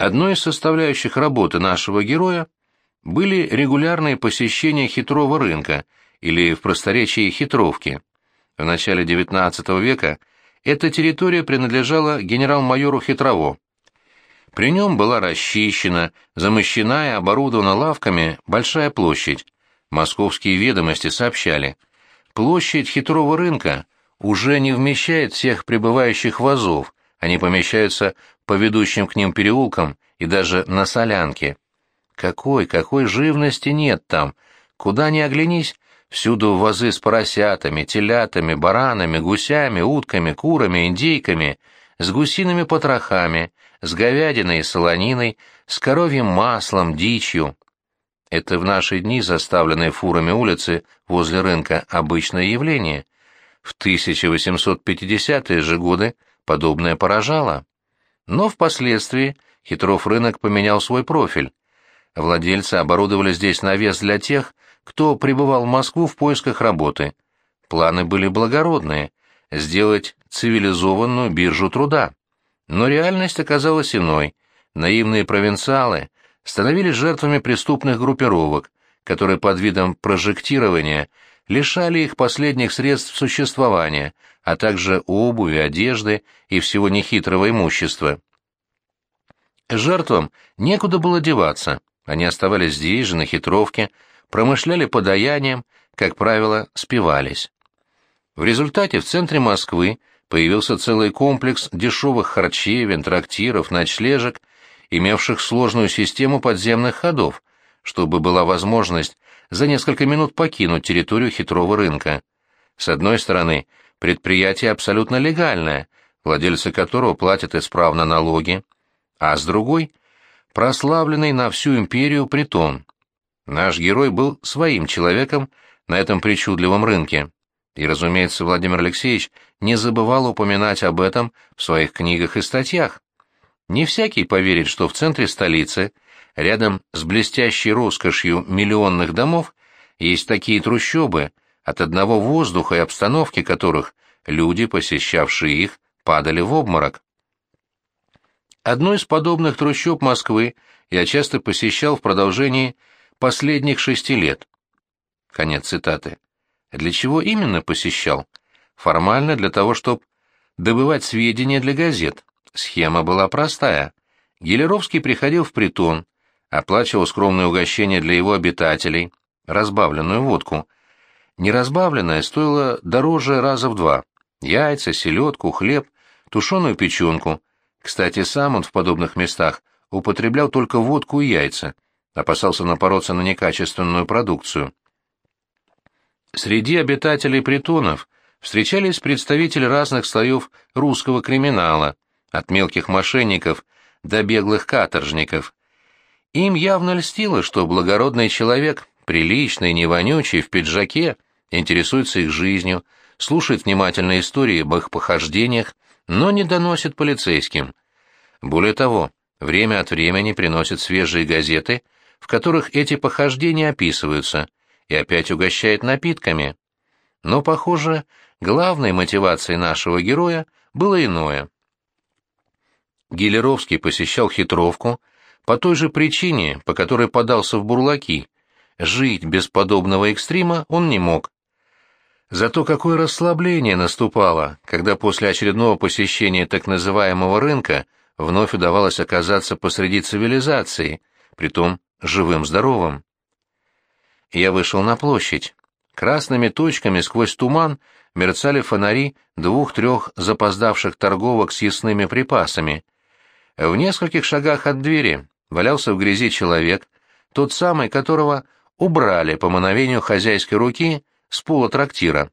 Одной из составляющих работы нашего героя были регулярные посещения хитрого рынка, или в просторечии хитровки. В начале XIX века эта территория принадлежала генерал-майору Хитрово. При нем была расчищена, замощена и оборудована лавками большая площадь. Московские ведомости сообщали, площадь хитрого рынка уже не вмещает всех прибывающих вазов, они помещаются по ведущим к ним переулкам и даже на солянке. Какой, какой живности нет там! Куда ни оглянись, всюду вазы с поросятами, телятами, баранами, гусями, утками, курами, индейками, с гусиными потрохами, с говядиной и солониной, с коровьим маслом, дичью. Это в наши дни заставленные фурами улицы возле рынка обычное явление. В 1850-е же годы подобное поражало. Но впоследствии Хитров рынок поменял свой профиль. Владельцы оборудовали здесь навес для тех, кто прибывал в Москву в поисках работы. Планы были благородные – сделать цивилизованную биржу труда. Но реальность оказалась иной. Наивные провинциалы становились жертвами преступных группировок, которые под видом прожектирования лишали их последних средств существования, а также обуви, одежды и всего нехитрого имущества. Жертвам некуда было деваться, они оставались здесь же, на хитровке, промышляли подаянием, как правило, спивались. В результате в центре Москвы появился целый комплекс дешевых харчевин, трактиров, ночлежек, имевших сложную систему подземных ходов, чтобы была возможность за несколько минут покинуть территорию хитрого рынка. С одной стороны, предприятие абсолютно легальное, владельцы которого платят исправно налоги, а с другой – прославленный на всю империю притон. Наш герой был своим человеком на этом причудливом рынке. И, разумеется, Владимир Алексеевич не забывал упоминать об этом в своих книгах и статьях. Не всякий поверит, что в центре столицы – Рядом с блестящей роскошью миллионных домов есть такие трущобы, от одного воздуха и обстановки которых люди, посещавшие их, падали в обморок. Одну из подобных трущоб Москвы я часто посещал в продолжении последних шести лет. Конец цитаты. Для чего именно посещал? Формально для того, чтобы добывать сведения для газет. Схема была простая. Гелеровский приходил в притон, оплачивал скромное угощение для его обитателей, разбавленную водку. Неразбавленная стоила дороже раза в два. Яйца, селедку, хлеб, тушеную печенку. Кстати, сам он в подобных местах употреблял только водку и яйца, опасался напороться на некачественную продукцию. Среди обитателей притонов встречались представители разных слоев русского криминала, от мелких мошенников до беглых каторжников, им явно льстило, что благородный человек, приличный, не вонючий, в пиджаке, интересуется их жизнью, слушает внимательно истории об их похождениях, но не доносит полицейским. Более того, время от времени приносит свежие газеты, в которых эти похождения описываются, и опять угощает напитками. Но, похоже, главной мотивацией нашего героя было иное. Гилеровский посещал хитровку, по той же причине, по которой подался в бурлаки. Жить без подобного экстрима он не мог. Зато какое расслабление наступало, когда после очередного посещения так называемого рынка вновь удавалось оказаться посреди цивилизации, притом живым-здоровым. Я вышел на площадь. Красными точками сквозь туман мерцали фонари двух-трех запоздавших торговок с ясными припасами. В нескольких шагах от двери валялся в грязи человек, тот самый, которого убрали по мановению хозяйской руки с пола трактира.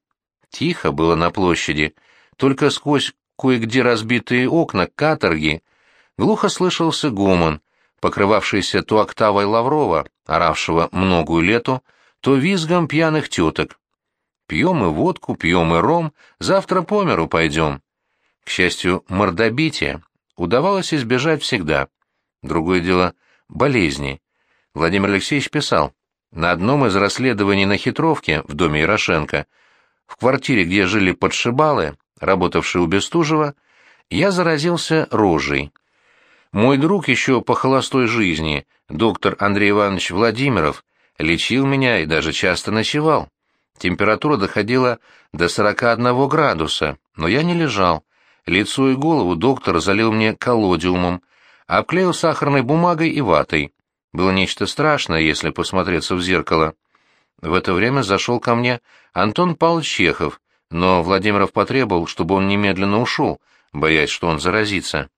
Тихо было на площади, только сквозь кое-где разбитые окна каторги глухо слышался гомон, покрывавшийся то октавой Лаврова, оравшего многую лету, то визгом пьяных теток. Пьем и водку, пьем и ром, завтра по миру пойдем. К счастью, мордобития удавалось избежать всегда. Другое дело — болезни. Владимир Алексеевич писал, на одном из расследований на хитровке в доме Ярошенко, в квартире, где жили подшибалы, работавшие у Бестужева, я заразился рожей. Мой друг еще по холостой жизни, доктор Андрей Иванович Владимиров, лечил меня и даже часто ночевал. Температура доходила до 41 градуса, но я не лежал. Лицо и голову доктор залил мне колодиумом, обклеил сахарной бумагой и ватой. Было нечто страшное, если посмотреться в зеркало. В это время зашел ко мне Антон Павлович Чехов, но Владимиров потребовал, чтобы он немедленно ушел, боясь, что он заразится.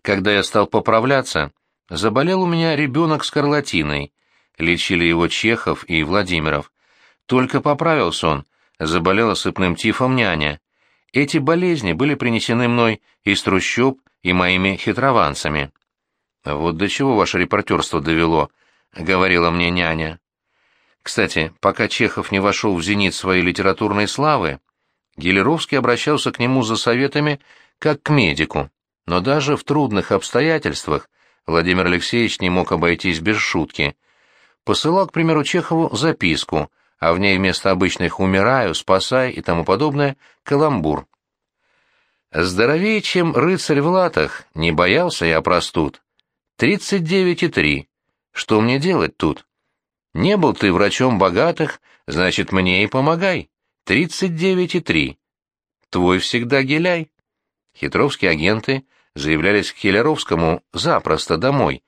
Когда я стал поправляться, заболел у меня ребенок с скарлатиной. Лечили его Чехов и Владимиров. Только поправился он, заболела сыпным тифом няня. Эти болезни были принесены мной из трущоб и моими хитрованцами. «Вот до чего ваше репортерство довело», — говорила мне няня. Кстати, пока Чехов не вошел в зенит своей литературной славы, Гелеровский обращался к нему за советами как к медику. Но даже в трудных обстоятельствах Владимир Алексеевич не мог обойтись без шутки. Посылал, к примеру, Чехову записку, а в ней вместо обычных «умираю», «спасай» и тому подобное — каламбур. Здоровее, чем рыцарь в латах, не боялся я простуд. Тридцать девять и три. Что мне делать тут? Не был ты врачом богатых, значит, мне и помогай. Тридцать девять и три. Твой всегда геляй. Хитровские агенты заявлялись к Хелеровскому запросто домой.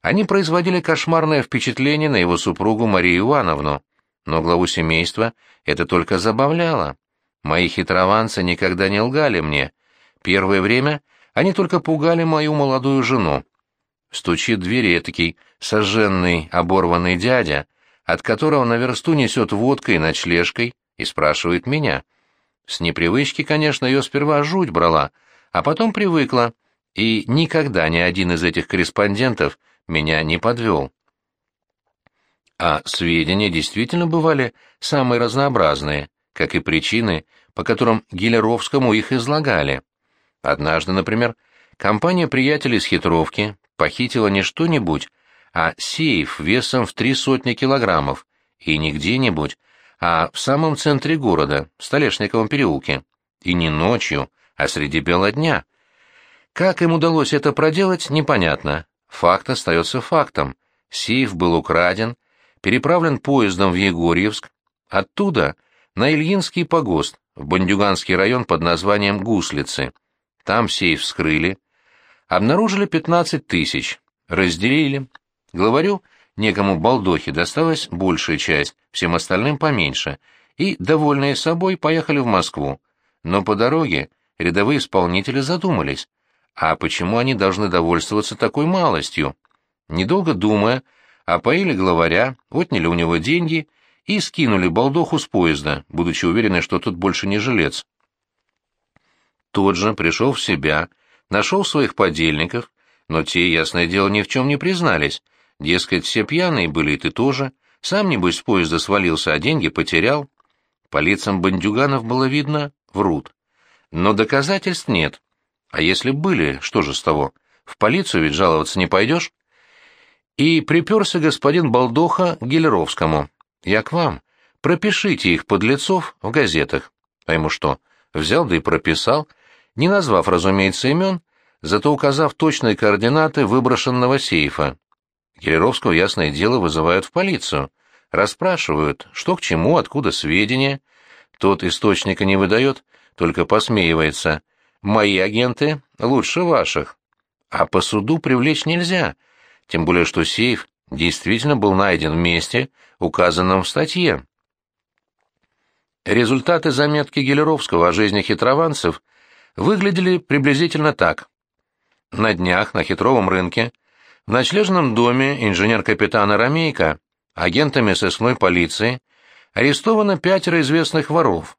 Они производили кошмарное впечатление на его супругу Марию Ивановну, но главу семейства это только забавляло. Мои хитрованцы никогда не лгали мне. Первое время они только пугали мою молодую жену. Стучит двери этакий сожженный, оборванный дядя, от которого на версту несет водкой и ночлежкой, и спрашивает меня. С непривычки, конечно, ее сперва жуть брала, а потом привыкла, и никогда ни один из этих корреспондентов меня не подвел. А сведения действительно бывали самые разнообразные, как и причины, по которым Гилеровскому их излагали. Однажды, например, компания приятелей с хитровки похитила не что-нибудь, а сейф весом в три сотни килограммов, и не где-нибудь, а в самом центре города, в Столешниковом переулке. И не ночью, а среди бела дня. Как им удалось это проделать, непонятно. Факт остается фактом. Сейф был украден, переправлен поездом в Егорьевск, оттуда на Ильинский погост, в Бандюганский район под названием Гуслицы. Там сейф вскрыли, Обнаружили 15 тысяч, разделили. Главарю, некому балдохе, досталась большая часть, всем остальным поменьше, и, довольные собой, поехали в Москву. Но по дороге рядовые исполнители задумались, а почему они должны довольствоваться такой малостью? Недолго думая, опоили главаря, отняли у него деньги и скинули балдоху с поезда, будучи уверены, что тут больше не жилец. Тот же пришел в себя, Нашел своих подельников, но те, ясное дело, ни в чем не признались. Дескать, все пьяные были, и ты тоже. Сам, небось, с поезда свалился, а деньги потерял. По лицам бандюганов было видно, врут. Но доказательств нет. А если были, что же с того? В полицию ведь жаловаться не пойдешь? И приперся господин Балдоха к Гелеровскому. Я к вам. Пропишите их подлецов в газетах. А ему что? Взял да и прописал — не назвав, разумеется, имен, зато указав точные координаты выброшенного сейфа. Гелеровского, ясное дело, вызывают в полицию. Расспрашивают, что к чему, откуда сведения. Тот источника не выдает, только посмеивается. «Мои агенты лучше ваших». А по суду привлечь нельзя, тем более что сейф действительно был найден в месте, указанном в статье. Результаты заметки Гелеровского о жизни хитрованцев выглядели приблизительно так. На днях на хитровом рынке в ночлежном доме инженер-капитана Ромейко агентами сыскной полиции арестовано пятеро известных воров,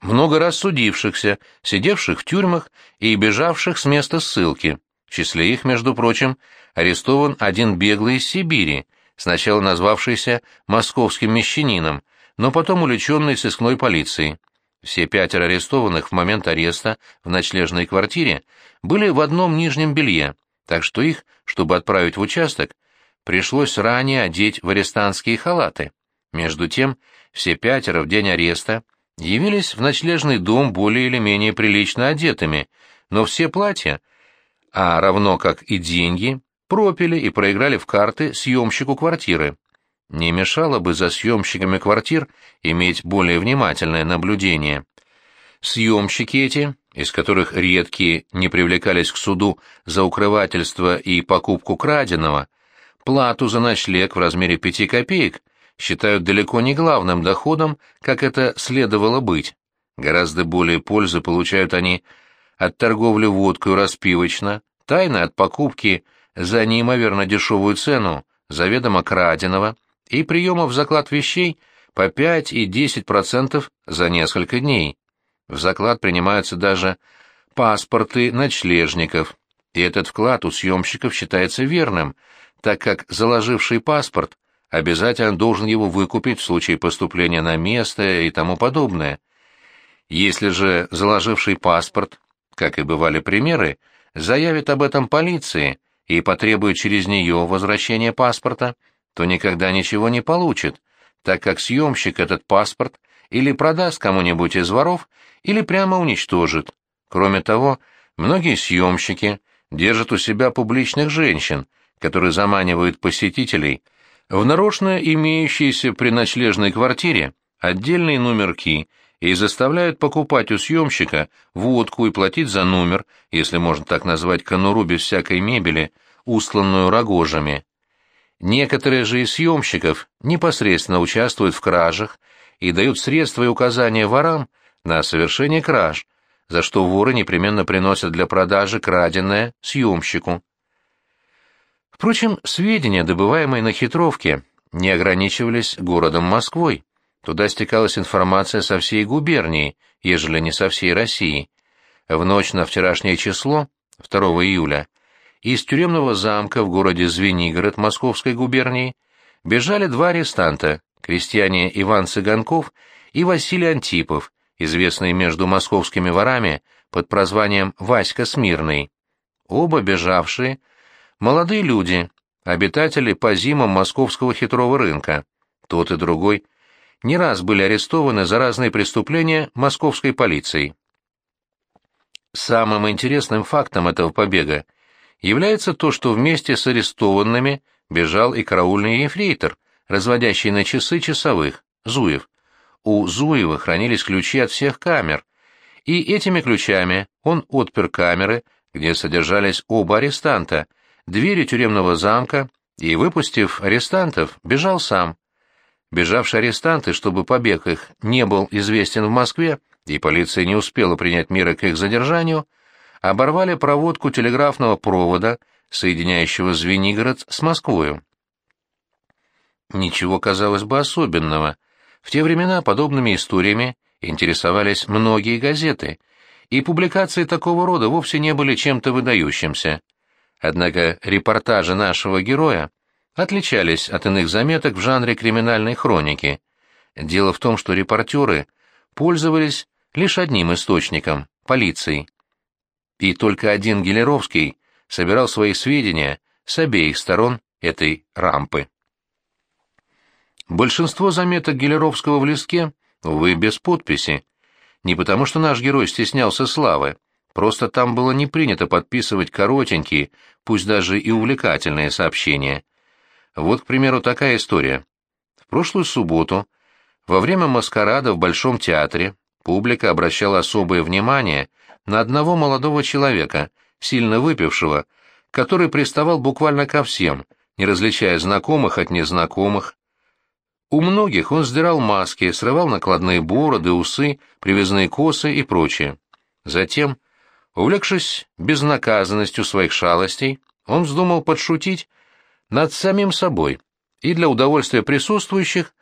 много раз судившихся, сидевших в тюрьмах и бежавших с места ссылки. В числе их, между прочим, арестован один беглый из Сибири, сначала назвавшийся московским мещанином, но потом уличенный сыскной полицией. Все пятеро арестованных в момент ареста в ночлежной квартире были в одном нижнем белье, так что их, чтобы отправить в участок, пришлось ранее одеть в арестантские халаты. Между тем, все пятеро в день ареста явились в ночлежный дом более или менее прилично одетыми, но все платья а равно как и деньги, пропили и проиграли в карты съемщику квартиры. Не мешало бы за съемщиками квартир иметь более внимательное наблюдение. Съемщики эти, из которых редкие не привлекались к суду за укрывательство и покупку краденого, плату за ночлег в размере пяти копеек считают далеко не главным доходом, как это следовало быть. Гораздо более пользы получают они от торговли водкой распивочно, тайно от покупки за неимоверно дешевую цену заведомо краденого и приема в заклад вещей по 5 и 10% за несколько дней. В заклад принимаются даже паспорты ночлежников, и этот вклад у съемщиков считается верным, так как заложивший паспорт обязательно должен его выкупить в случае поступления на место и тому подобное. Если же заложивший паспорт, как и бывали примеры, заявит об этом полиции и потребует через нее возвращения паспорта, то никогда ничего не получит, так как съемщик этот паспорт или продаст кому-нибудь из воров, или прямо уничтожит. Кроме того, многие съемщики держат у себя публичных женщин, которые заманивают посетителей в нарочно имеющиеся при ночлежной квартире отдельные номерки и заставляют покупать у съемщика водку и платить за номер, если можно так назвать конуру без всякой мебели, устланную рогожами. Некоторые же из съемщиков непосредственно участвуют в кражах и дают средства и указания ворам на совершение краж, за что воры непременно приносят для продажи краденое съемщику. Впрочем, сведения, добываемые на хитровке, не ограничивались городом Москвой. Туда стекалась информация со всей губернии, ежели не со всей России. В ночь на вчерашнее число, 2 июля, из тюремного замка в городе Звенигород Московской губернии бежали два арестанта, крестьяне Иван Цыганков и Василий Антипов, известные между московскими ворами под прозванием Васька Смирный. Оба бежавшие – молодые люди, обитатели по зимам московского хитрого рынка. Тот и другой не раз были арестованы за разные преступления московской полицией. Самым интересным фактом этого побега является то, что вместе с арестованными бежал и караульный ефрейтор, разводящий на часы часовых, Зуев. У Зуева хранились ключи от всех камер, и этими ключами он отпер камеры, где содержались оба арестанта, двери тюремного замка и, выпустив арестантов, бежал сам. Бежавшие арестанты, чтобы побег их не был известен в Москве, и полиция не успела принять меры к их задержанию, оборвали проводку телеграфного провода, соединяющего Звенигород с Москвою. Ничего, казалось бы, особенного. В те времена подобными историями интересовались многие газеты, и публикации такого рода вовсе не были чем-то выдающимся. Однако репортажи нашего героя отличались от иных заметок в жанре криминальной хроники. Дело в том, что репортеры пользовались лишь одним источником – полицией и только один Гелеровский собирал свои сведения с обеих сторон этой рампы. Большинство заметок Гелеровского в листке, увы, без подписи. Не потому, что наш герой стеснялся славы, просто там было не принято подписывать коротенькие, пусть даже и увлекательные сообщения. Вот, к примеру, такая история. В прошлую субботу, во время маскарада в Большом театре, публика обращала особое внимание на одного молодого человека, сильно выпившего, который приставал буквально ко всем, не различая знакомых от незнакомых. У многих он сдирал маски, срывал накладные бороды, усы, привязные косы и прочее. Затем, увлекшись безнаказанностью своих шалостей, он вздумал подшутить над самим собой и для удовольствия присутствующих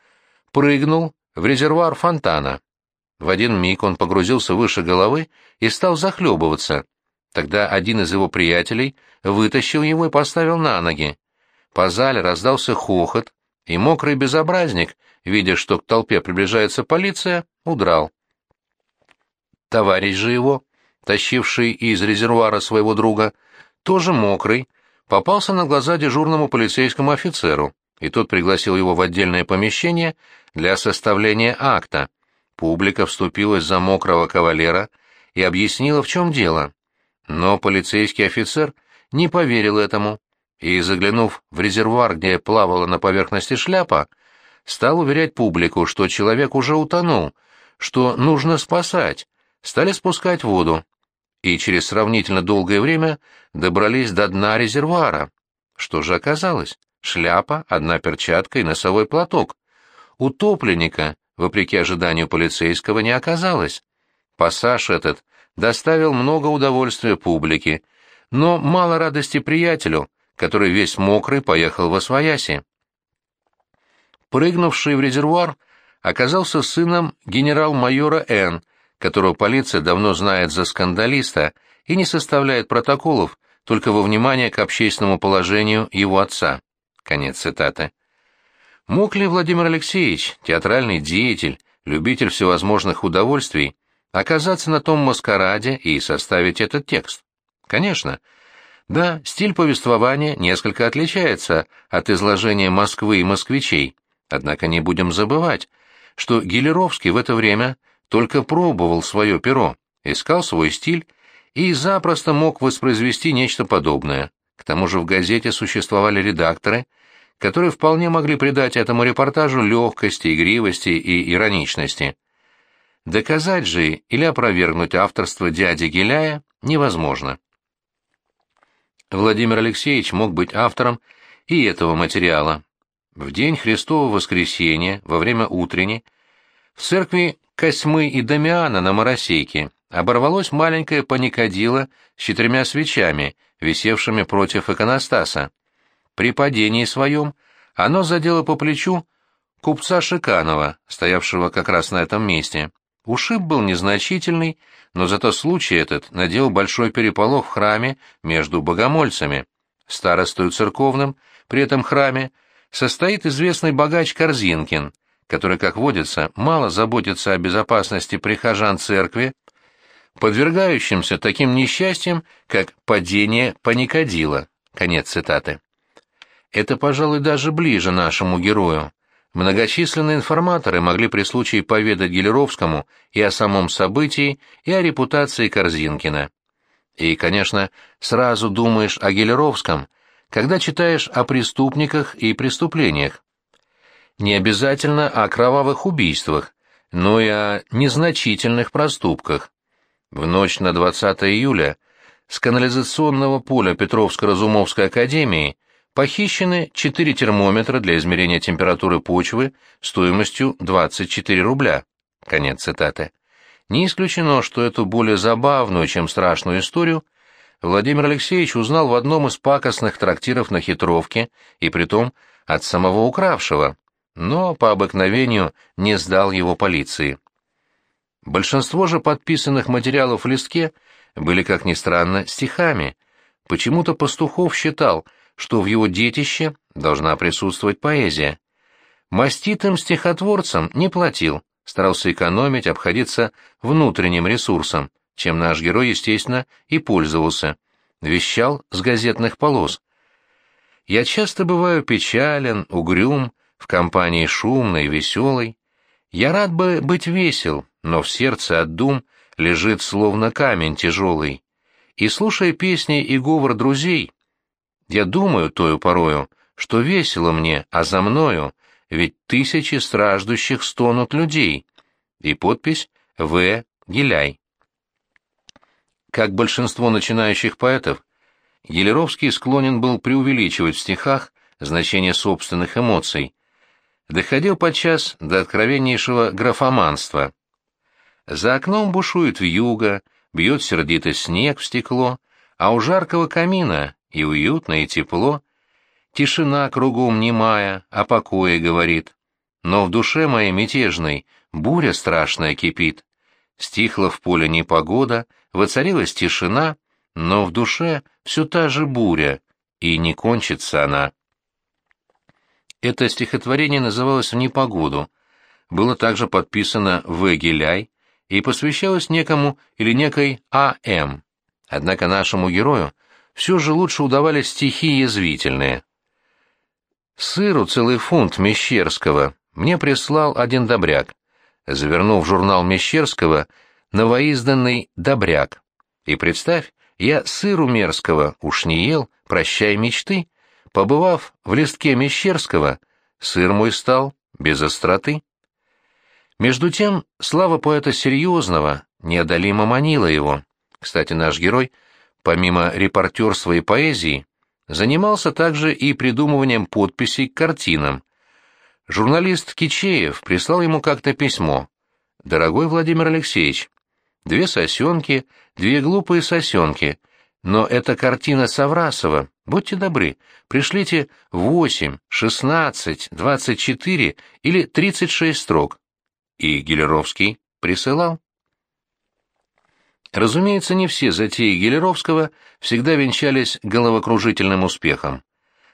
прыгнул в резервуар фонтана. В один миг он погрузился выше головы и стал захлебываться. Тогда один из его приятелей вытащил его и поставил на ноги. По зале раздался хохот, и мокрый безобразник, видя, что к толпе приближается полиция, удрал. Товарищ же его, тащивший из резервуара своего друга, тоже мокрый, попался на глаза дежурному полицейскому офицеру, и тот пригласил его в отдельное помещение для составления акта. Публика вступилась за мокрого кавалера и объяснила, в чем дело. Но полицейский офицер не поверил этому и, заглянув в резервуар, где плавала на поверхности шляпа, стал уверять публику, что человек уже утонул, что нужно спасать, стали спускать воду, и через сравнительно долгое время добрались до дна резервуара. Что же оказалось? Шляпа, одна перчатка и носовой платок. Утопленника, вопреки ожиданию полицейского, не оказалось. Пассаж этот доставил много удовольствия публике, но мало радости приятелю, который весь мокрый поехал во свояси. Прыгнувший в резервуар оказался сыном генерал-майора Н., которого полиция давно знает за скандалиста и не составляет протоколов только во внимание к общественному положению его отца. Конец цитаты. Мог ли Владимир Алексеевич, театральный деятель, любитель всевозможных удовольствий, оказаться на том маскараде и составить этот текст? Конечно. Да, стиль повествования несколько отличается от изложения Москвы и москвичей, однако не будем забывать, что Гелеровский в это время только пробовал свое перо, искал свой стиль и запросто мог воспроизвести нечто подобное. К тому же в газете существовали редакторы, которые вполне могли придать этому репортажу легкости, игривости и ироничности. Доказать же или опровергнуть авторство дяди Геляя невозможно. Владимир Алексеевич мог быть автором и этого материала. В день Христового воскресения, во время утренней, в церкви Косьмы и Дамиана на Моросейке оборвалось маленькое паникадило с четырьмя свечами, висевшими против иконостаса. При падении своем оно задело по плечу купца Шиканова, стоявшего как раз на этом месте. Ушиб был незначительный, но зато случай этот надел большой переполох в храме между богомольцами. Старостою церковным при этом храме состоит известный богач Корзинкин, который, как водится, мало заботится о безопасности прихожан церкви, подвергающимся таким несчастьям, как падение паникодила. Конец цитаты. Это, пожалуй, даже ближе нашему герою. Многочисленные информаторы могли при случае поведать Гелеровскому и о самом событии, и о репутации Корзинкина. И, конечно, сразу думаешь о Гелеровском, когда читаешь о преступниках и преступлениях. Не обязательно о кровавых убийствах, но и о незначительных проступках. В ночь на 20 июля с канализационного поля Петровско-Разумовской академии похищены четыре термометра для измерения температуры почвы стоимостью 24 рубля. Конец цитаты. Не исключено, что эту более забавную, чем страшную историю Владимир Алексеевич узнал в одном из пакостных трактиров на хитровке, и притом от самого укравшего, но по обыкновению не сдал его полиции. Большинство же подписанных материалов в листке были, как ни странно, стихами. Почему-то Пастухов считал, что в его детище должна присутствовать поэзия. Маститым стихотворцам не платил, старался экономить, обходиться внутренним ресурсом, чем наш герой, естественно, и пользовался. Вещал с газетных полос. «Я часто бываю печален, угрюм, в компании шумной, веселой. Я рад бы быть весел, но в сердце от дум лежит словно камень тяжелый. И, слушая песни и говор друзей, я думаю тою порою, что весело мне, а за мною, ведь тысячи страждущих стонут людей. И подпись «В. Геляй». Как большинство начинающих поэтов, Гелеровский склонен был преувеличивать в стихах значение собственных эмоций, доходил подчас до откровеннейшего графоманства. За окном бушует вьюга, бьет сердито снег в стекло, а у жаркого камина и уютно, и тепло. Тишина кругом немая, о покое говорит. Но в душе моей мятежной буря страшная кипит. Стихла в поле непогода, воцарилась тишина, но в душе все та же буря, и не кончится она. Это стихотворение называлось «В непогоду», было также подписано В. Геляй и посвящалось некому или некой А.М. Однако нашему герою все же лучше удавались стихи язвительные. Сыру целый фунт Мещерского мне прислал один добряк, завернув в журнал Мещерского новоизданный «Добряк». И представь, Я сыру мерзкого уж не ел, прощай мечты. Побывав в листке Мещерского, сыр мой стал без остроты. Между тем, слава поэта серьезного неодолимо манила его. Кстати, наш герой, помимо репортерства и поэзии, занимался также и придумыванием подписей к картинам. Журналист Кичеев прислал ему как-то письмо. «Дорогой Владимир Алексеевич, две сосенки, две глупые сосенки, но это картина Саврасова, будьте добры, пришлите восемь, шестнадцать, двадцать четыре или тридцать шесть строк». И Гелеровский присылал. Разумеется, не все затеи Гелеровского всегда венчались головокружительным успехом.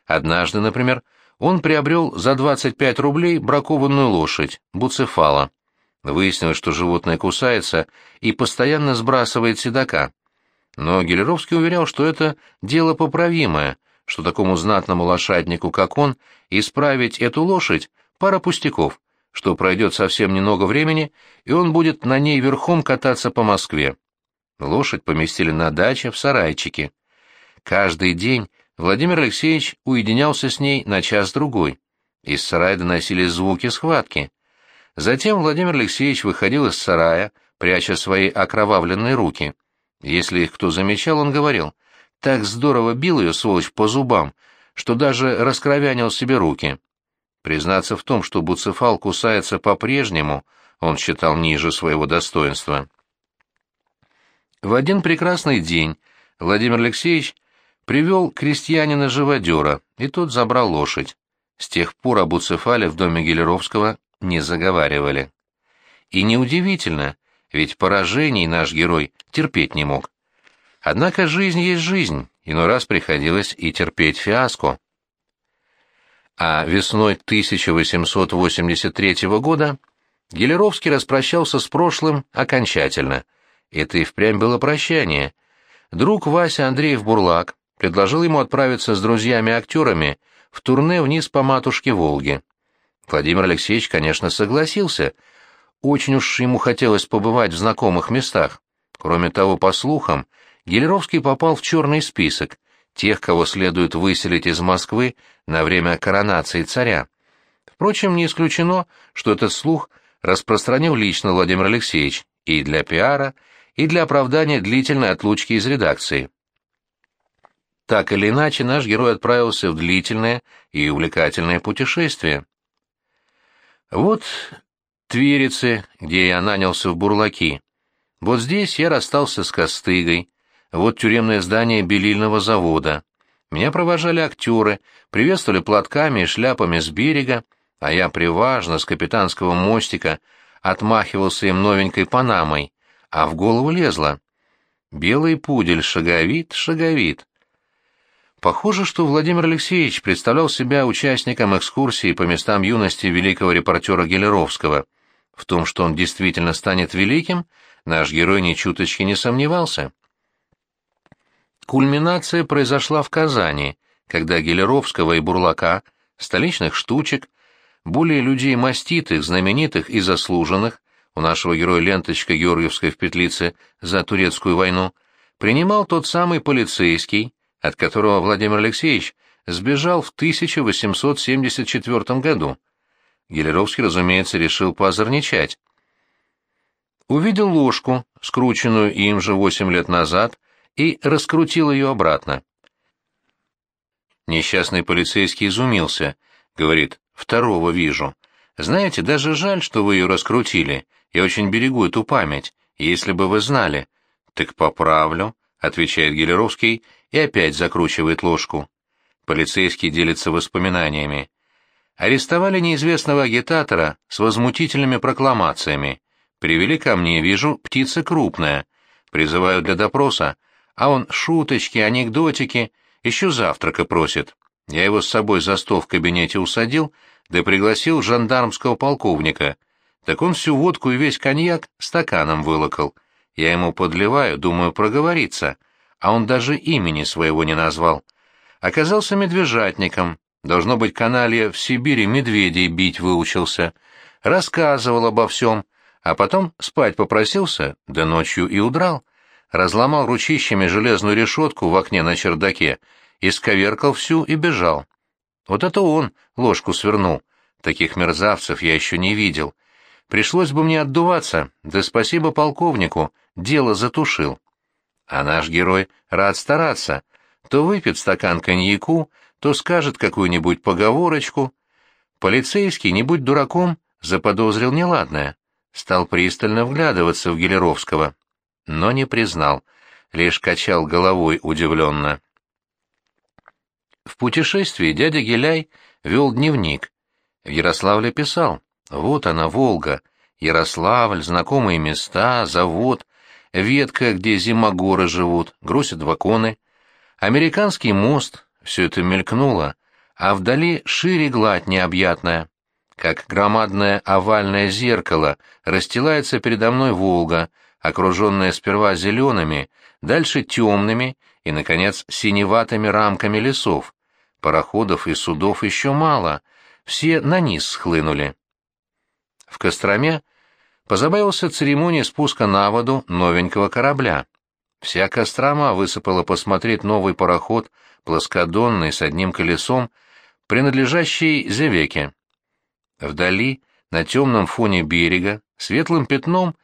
Однажды, например, он приобрел за 25 рублей бракованную лошадь, буцефала. Выяснилось, что животное кусается и постоянно сбрасывает седока. Но Гелеровский уверял, что это дело поправимое, что такому знатному лошаднику, как он, исправить эту лошадь — пара пустяков, что пройдет совсем немного времени, и он будет на ней верхом кататься по Москве. Лошадь поместили на даче в сарайчике. Каждый день Владимир Алексеевич уединялся с ней на час-другой. Из сарая доносились звуки схватки. Затем Владимир Алексеевич выходил из сарая, пряча свои окровавленные руки. Если их кто замечал, он говорил, так здорово бил ее, сволочь, по зубам, что даже раскровянил себе руки. Признаться в том, что Буцефал кусается по-прежнему, он считал ниже своего достоинства. В один прекрасный день Владимир Алексеевич привел крестьянина-живодера, и тот забрал лошадь. С тех пор об Буцефале в доме Гелеровского не заговаривали. И неудивительно, ведь поражений наш герой терпеть не мог. Однако жизнь есть жизнь, иной раз приходилось и терпеть фиаско. А весной 1883 года Гелеровский распрощался с прошлым окончательно – это и впрямь было прощание. Друг Вася Андреев-Бурлак предложил ему отправиться с друзьями-актерами в турне вниз по матушке Волги. Владимир Алексеевич, конечно, согласился. Очень уж ему хотелось побывать в знакомых местах. Кроме того, по слухам, Гелеровский попал в черный список тех, кого следует выселить из Москвы на время коронации царя. Впрочем, не исключено, что этот слух распространил лично Владимир Алексеевич и для пиара, и для оправдания длительной отлучки из редакции. Так или иначе, наш герой отправился в длительное и увлекательное путешествие. Вот Тверицы, где я нанялся в бурлаки. Вот здесь я расстался с Костыгой. Вот тюремное здание белильного завода. Меня провожали актеры, приветствовали платками и шляпами с берега, а я приважно с капитанского мостика отмахивался им новенькой панамой, а в голову лезло. Белый пудель шаговит, шаговит. Похоже, что Владимир Алексеевич представлял себя участником экскурсии по местам юности великого репортера Гелеровского. В том, что он действительно станет великим, наш герой ни чуточки не сомневался. Кульминация произошла в Казани, когда Гелеровского и Бурлака, столичных штучек, более людей маститых, знаменитых и заслуженных, у нашего героя ленточка Георгиевская в петлице за турецкую войну, принимал тот самый полицейский, от которого Владимир Алексеевич сбежал в 1874 году. Гелеровский, разумеется, решил поозорничать. Увидел ложку, скрученную им же восемь лет назад, и раскрутил ее обратно. Несчастный полицейский изумился, говорит, второго вижу. Знаете, даже жаль, что вы ее раскрутили, я очень берегу эту память, если бы вы знали. Так поправлю, отвечает Гелеровский и опять закручивает ложку. Полицейский делится воспоминаниями. Арестовали неизвестного агитатора с возмутительными прокламациями. Привели ко мне, вижу, птица крупная. Призывают для допроса, а он шуточки, анекдотики, еще завтрака просит. Я его с собой за стол в кабинете усадил, да пригласил жандармского полковника — так он всю водку и весь коньяк стаканом вылокал. Я ему подливаю, думаю проговориться, а он даже имени своего не назвал. Оказался медвежатником, должно быть, каналья в Сибири медведей бить выучился. Рассказывал обо всем, а потом спать попросился, да ночью и удрал. разломал ручищами железную решетку в окне на чердаке, исковеркал всю и бежал. Вот это он ложку свернул. Таких мерзавцев я еще не видел. Пришлось бы мне отдуваться, да спасибо полковнику, дело затушил. А наш герой рад стараться. То выпьет стакан коньяку, то скажет какую-нибудь поговорочку. Полицейский, не будь дураком, заподозрил неладное. Стал пристально вглядываться в Гелеровского. Но не признал, лишь качал головой удивленно. В путешествии дядя Геляй вел дневник. В Ярославле писал. Вот она, Волга, Ярославль, знакомые места, завод, ветка, где зимогоры живут, грузят вагоны. Американский мост, все это мелькнуло, а вдали шире гладь необъятная. Как громадное овальное зеркало расстилается передо мной Волга, окруженная сперва зелеными, дальше темными и, наконец, синеватыми рамками лесов. Пароходов и судов еще мало, все на низ схлынули. В Костроме позабавился церемония спуска на воду новенького корабля. Вся Кострома высыпала посмотреть новый пароход, плоскодонный, с одним колесом, принадлежащий Зевеке. Вдали, на темном фоне берега, светлым пятном,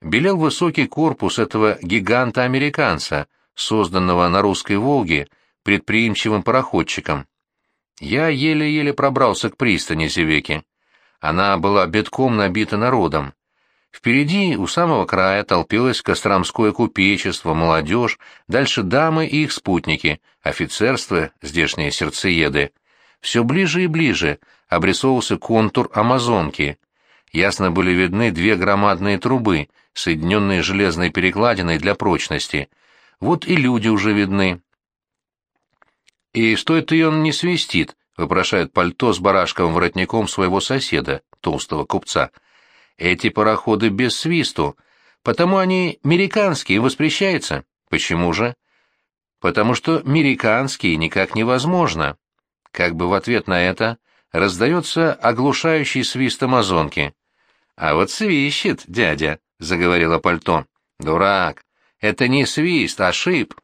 белел высокий корпус этого гиганта-американца, созданного на русской «Волге», предприимчивым пароходчиком. Я еле-еле пробрался к пристани Зевеки. Она была битком набита народом. Впереди, у самого края, толпилось костромское купечество, молодежь, дальше дамы и их спутники, офицерство, здешние сердцееды. Все ближе и ближе обрисовывался контур Амазонки. Ясно были видны две громадные трубы, соединенные железной перекладиной для прочности. Вот и люди уже видны. «И что это он не свистит?» — вопрошает пальто с барашковым воротником своего соседа, толстого купца. «Эти пароходы без свисту, потому они американские, воспрещается. Почему же?» «Потому что американские никак невозможно». Как бы в ответ на это раздается оглушающий свист амазонки. «А вот свищет, дядя», — заговорила пальто. «Дурак, это не свист, а шип.